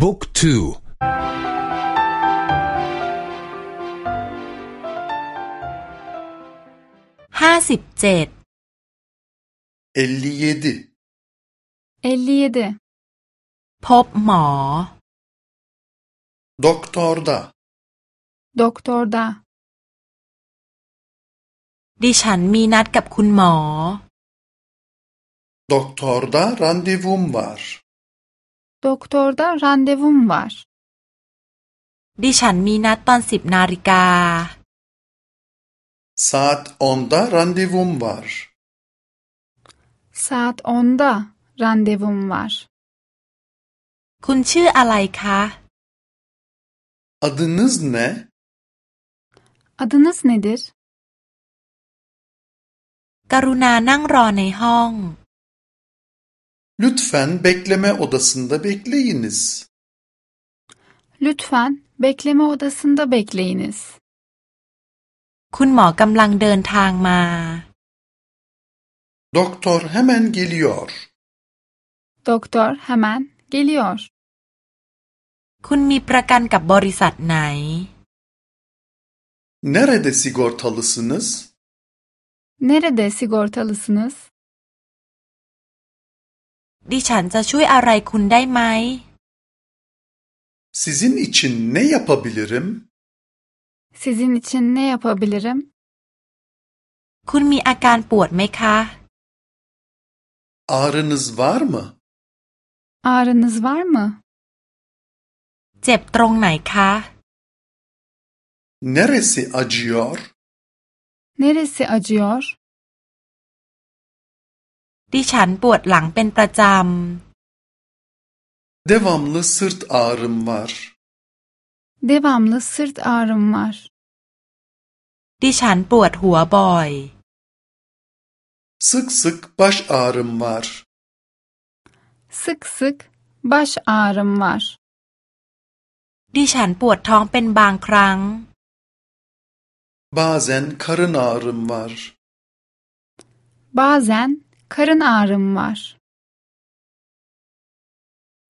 บุ๊กทูห้าสิบเจ็ดเอลีเยดเอลีเยดพบหมอด็อกเตอร์ดาด็อกเตอร์ดาดิฉันมีนัดกับคุณหมอด็อกเตอร์ดารันดิวุมวาร์ Doktorda randevum var ดิฉันมีนัดตอนสิบนาฬิกา Saat 10'da randevum var Saat 10'da randevum var คุณชื่ออะไรคะ Adınız ne? Adınız nedir? กรุณานั่งรอในห้อง Lütfen bekleme odasında bekleyiniz. Lütfen bekleme odasında bekleyiniz. คุณหมอกำลังเดินทางมา Doktor hemen geliyor. Doktor hemen geliyor. คุณมีประกันกับบริษัทไหน Nerede sigortalısınız? Nerede sigortalısınız? ดิฉันจะช่วยอะไรคุณได้ไหม Sizin için ne yapabilirim? Sizin için ne yapabilirim? คุณมีอาการปวดไหมคะ Ağrınız var mı? Ağrınız var mı? เจ็บตรงไหนคะ Neresi acıyor? Neresi acıyor? ดิฉันปวดหลังเป็นประจ Devamlı sırt ağrım var. Devamlı sırt ağrım var. ำดิฉันปวดหัวบ่อย Sık sık baş ağrım var. Sık sık baş ağrım var. ดิฉันปวดท้องเป็นบางครั้ง Bazen karın ağrım var. Bazen karın ağrım var.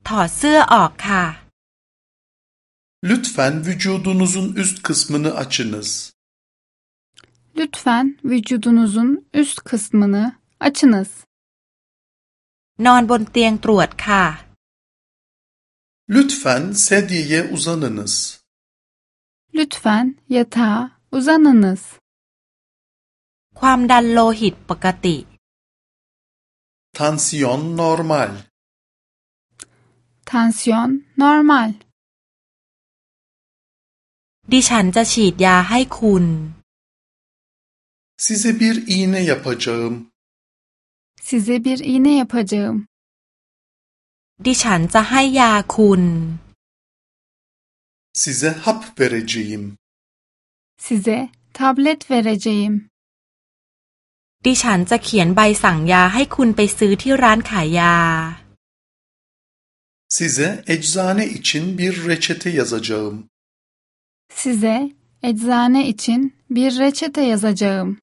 ถอดเสื้อออกค่ะ Lütfen vücudunuzun üst kısmını açınız. Lütfen vücudunuzun üst kısmını açınız. นอนบนเตียงตรวจค่ะ Lütfen sedyeye uzanınız. Lütfen yatağa uzanınız. ความดันโลหิตปกติ Tansiyon normal. Tansiyon normal. ดิฉันจะฉีดยาให้คุณ Size bir iğne yapacağım. Size bir iğne yapacağım. ดิฉันจะให้ยาคุณ Size hap vereceğim. Size tablet vereceğim. ดิฉันจะเขียนใบสั่งยาให้คุณไปซื้อที่ร้านขายยา Size eczane için bir reçete yazacağım. Size eczane için bir reçete yazacağım.